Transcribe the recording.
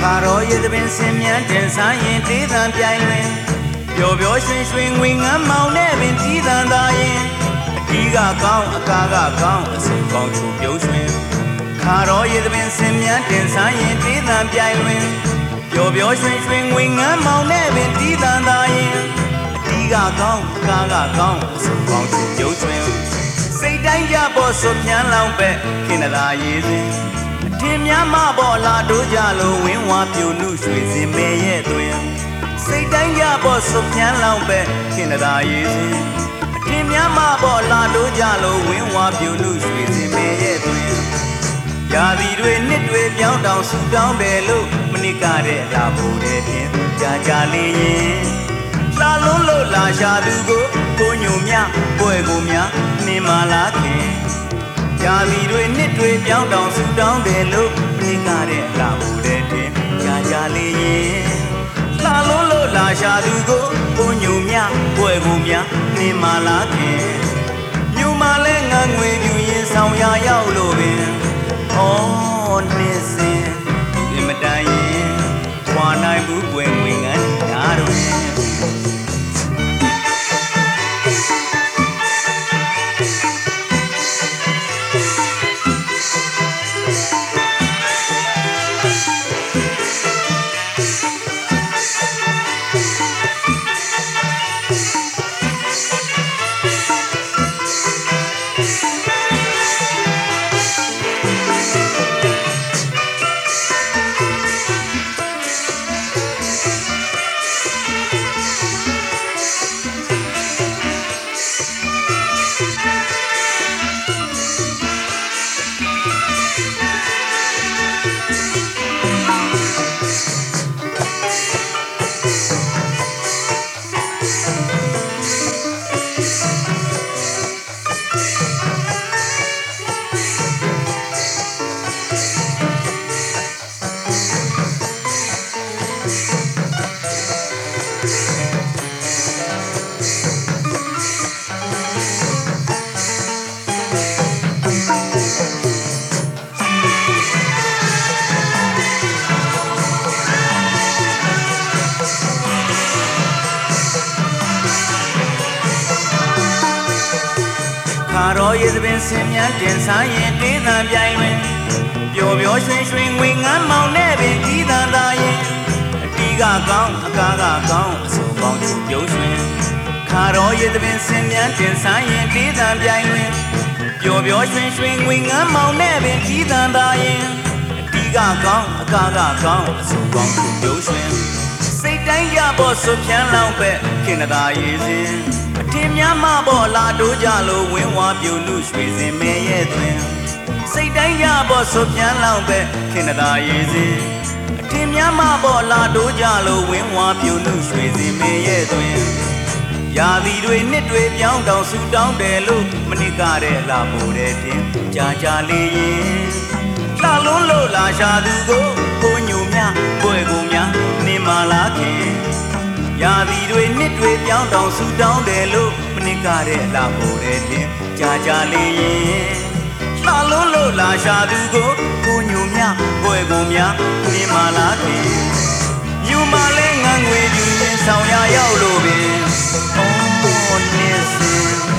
ခါတော်ရည်သပင်စင်မြန်းတင်ဆိုင်ရင်တေးသံပြိုင်လွင်ပျော်ပျော်ရွှင်ရွှင်ငွေငမ်းမောင်နဲ့ပင်တီးသံသာရင်အတီးကကောင်းအကားကကောင်းအစင်ကောင်းချိုပြုံးရွှင်ခါတော်ရည်သပင်စင်မြန်းတင်ဆိုင်ရင်တေးသံပြိုင်လွင်ပျော်ပျော်ရွှင်ရွှင်ငွေငမ်းမောင်နဲ့ပင်တီးသံသာရင်အတီးကကောင်းအကားကကောင်းအစင်ကောင်းချိုပြုံးရွှင်စိတ်တိုင်းကြပေါ်ဆွပြန်လောင်းပဲခင်းသာရေးစဉ် ထင်များမပေါ်လာတို့ကြလို့ဝင်းဝါပြူနုရွှေစင်မဲရဲ့တွင်စိတ်တိုင်းကြပေါ်စုပြန်လောင်းပဲခင်သာရေးစဉ်အထင်များမပေါ်လာတို့ကြလို့ဝင်းဝါပြူနုရွှေစင်မဲရဲ့တွင်ရာသီတွေနှစ်တွေပြောင်းတောင်ဆူတောင်းတယ်လို့မနစ်ကတဲ့လာဖို့တဲ့ဖြင့်ကြာကြာလေးရင်လာလုံးလို့လာရှာသူကိုကိုညုံမြပွဲကိုများနေမလားခင် ကြာလီတွေနှစ်တွေပြောင်းတောင်ဆူတောင်းတယ်လို့မင်းကတဲ့အလားဘူးတဲ့တင်ကြာကြာလေးရင်လာလုံးလို့လာရှာသူကိုကိုညုံမြပွဲကိုများနေမလားခင်ညူမလဲငန်းငွေပြူရင်ဆောင်ရရောက်လို့ပင်ဩနေစင် တော်ရည်သပင်စင်မြန်းတင်ဆိုင်ရင်တေးသံပြိုင်လွင်ပျော်ပျော်ရွှင်ရွှင်ငွေငမ်းမောင်နဲ့ပင်တီးသံသာရင်အတီးကကောင်းအကားကကောင်းအစုံကောင်းချိုပြုံးရွှင်ခါတော်ရည်သပင်စင်မြန်းတင်ဆိုင်ရင်တေးသံပြိုင်လွင်ပျော်ပျော်ရွှင်ရွှင်ငွေငမ်းမောင်နဲ့ပင်တီးသံသာရင်အတီးကကောင်းအကားကကောင်းအစုံကောင်းချိုပြုံးရွှင်စိတ်တိုင်းကြပေါ်ဆွပြန်လောင်းပဲခင်သာရေးစဉ်အ ထင်များမပေါ်လာတို့ကြလို့ဝင်းဝါပြူနုရွှေစင်မဲရဲ့တွင်စိတ်တိုင်းကြပေါ်ဆွပြန်လောင်းပဲခင်သာရေးစဉ်အထင်များမပေါ်လာတို့ကြလို့ဝင်းဝါပြူနုရွှေစင်မဲရဲ့တွင်ရာသီတွေနှစ်တွေပြောင်းတောင်ဆူတောင်းတယ်လို့မနစ်ကတဲ့လာဖို့တဲ့တင်ကြာကြာလေးရင်လာလုံးလို့လာရှာသူကို တွေပြောင်းတောင်ဆူတောင်းတယ်လို့မနစ်ကတဲ့လာမို့တဲ့တင်ကြာကြာလေးရင်လှလို့လို့လာရှာသူကိုကိုညုံများဘွယ်ကုန်များပြင်းမာလာတယ်ညုံမာလဲငန်းငွေယူရင်ဆောင်ရရောက်လို့ပင်အော်နေစင်